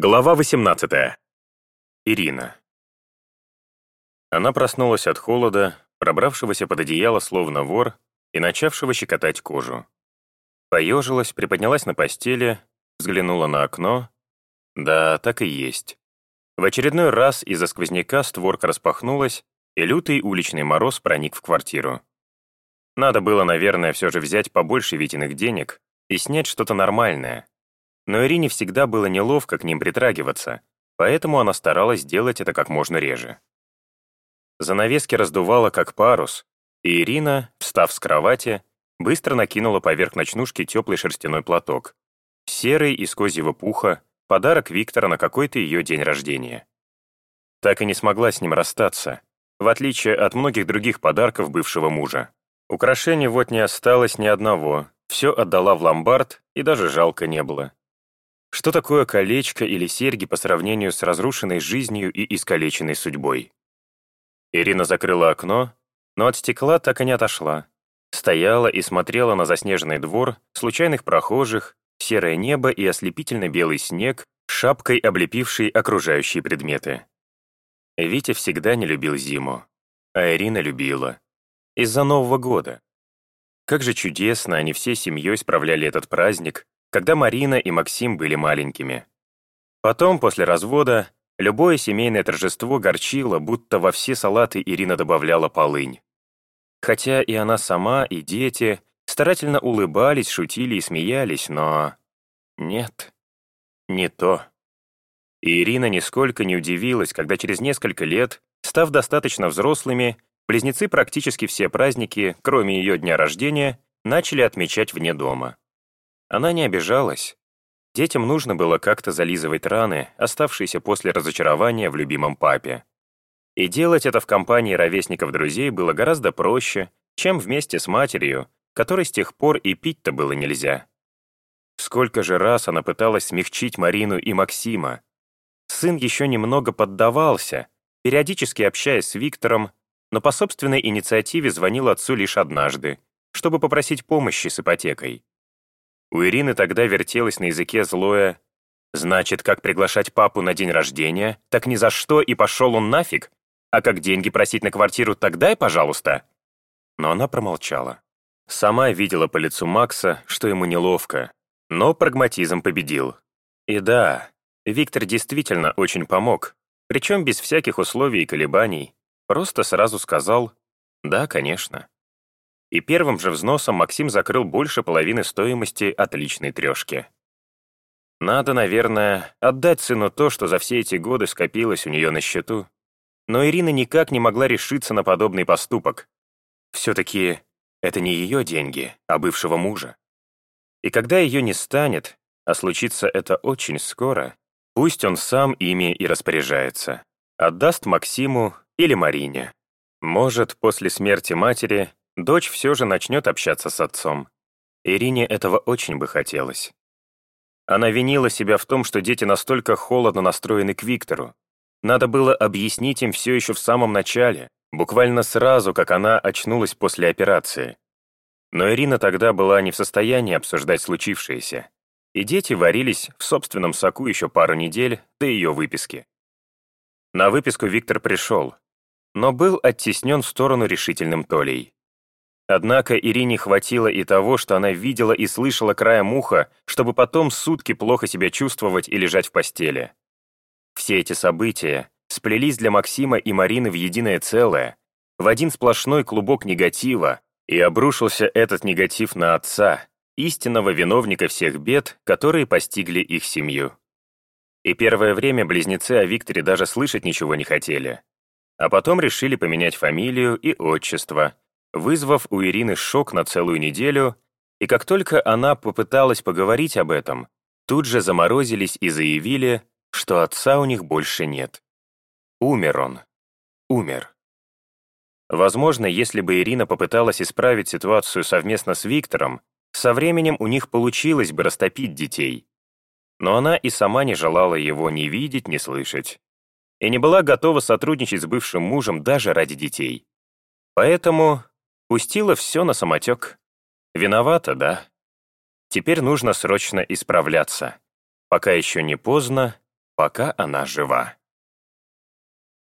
Глава 18. Ирина. Она проснулась от холода, пробравшегося под одеяло словно вор и начавшего щекотать кожу. Поежилась, приподнялась на постели, взглянула на окно. Да, так и есть. В очередной раз из-за сквозняка створка распахнулась, и лютый уличный мороз проник в квартиру. Надо было, наверное, все же взять побольше Витиных денег и снять что-то нормальное, но Ирине всегда было неловко к ним притрагиваться, поэтому она старалась делать это как можно реже. Занавески раздувало как парус, и Ирина, встав с кровати, быстро накинула поверх ночнушки теплый шерстяной платок. Серый из козьего пуха, подарок Виктора на какой-то ее день рождения. Так и не смогла с ним расстаться, в отличие от многих других подарков бывшего мужа. Украшений вот не осталось ни одного, все отдала в ломбард, и даже жалко не было. Что такое колечко или серьги по сравнению с разрушенной жизнью и искалеченной судьбой? Ирина закрыла окно, но от стекла так и не отошла. Стояла и смотрела на заснеженный двор, случайных прохожих, серое небо и ослепительно белый снег, шапкой облепивший окружающие предметы. Витя всегда не любил зиму, а Ирина любила. Из-за Нового года. Как же чудесно они всей семьей справляли этот праздник, когда Марина и Максим были маленькими. Потом, после развода, любое семейное торжество горчило, будто во все салаты Ирина добавляла полынь. Хотя и она сама, и дети старательно улыбались, шутили и смеялись, но... Нет, не то. И Ирина нисколько не удивилась, когда через несколько лет, став достаточно взрослыми, близнецы практически все праздники, кроме ее дня рождения, начали отмечать вне дома. Она не обижалась. Детям нужно было как-то зализывать раны, оставшиеся после разочарования в любимом папе. И делать это в компании ровесников-друзей было гораздо проще, чем вместе с матерью, которой с тех пор и пить-то было нельзя. Сколько же раз она пыталась смягчить Марину и Максима. Сын еще немного поддавался, периодически общаясь с Виктором, но по собственной инициативе звонил отцу лишь однажды, чтобы попросить помощи с ипотекой. У Ирины тогда вертелось на языке злое «Значит, как приглашать папу на день рождения, так ни за что и пошел он нафиг, а как деньги просить на квартиру, так дай, пожалуйста». Но она промолчала. Сама видела по лицу Макса, что ему неловко, но прагматизм победил. И да, Виктор действительно очень помог, причем без всяких условий и колебаний, просто сразу сказал «да, конечно» и первым же взносом Максим закрыл больше половины стоимости отличной трешки. Надо, наверное, отдать сыну то, что за все эти годы скопилось у нее на счету. Но Ирина никак не могла решиться на подобный поступок. Все-таки это не ее деньги, а бывшего мужа. И когда ее не станет, а случится это очень скоро, пусть он сам ими и распоряжается. Отдаст Максиму или Марине. Может, после смерти матери Дочь все же начнет общаться с отцом. Ирине этого очень бы хотелось. Она винила себя в том, что дети настолько холодно настроены к Виктору. Надо было объяснить им все еще в самом начале, буквально сразу, как она очнулась после операции. Но Ирина тогда была не в состоянии обсуждать случившееся, и дети варились в собственном соку еще пару недель до ее выписки. На выписку Виктор пришел, но был оттеснен в сторону решительным Толей. Однако Ирине хватило и того, что она видела и слышала краем уха, чтобы потом сутки плохо себя чувствовать и лежать в постели. Все эти события сплелись для Максима и Марины в единое целое, в один сплошной клубок негатива, и обрушился этот негатив на отца, истинного виновника всех бед, которые постигли их семью. И первое время близнецы о Викторе даже слышать ничего не хотели. А потом решили поменять фамилию и отчество, вызвав у Ирины шок на целую неделю, и как только она попыталась поговорить об этом, тут же заморозились и заявили, что отца у них больше нет. Умер он. Умер. Возможно, если бы Ирина попыталась исправить ситуацию совместно с Виктором, со временем у них получилось бы растопить детей. Но она и сама не желала его ни видеть, ни слышать. И не была готова сотрудничать с бывшим мужем даже ради детей. Поэтому Пустила все на самотек. Виновата, да? Теперь нужно срочно исправляться. Пока еще не поздно пока она жива.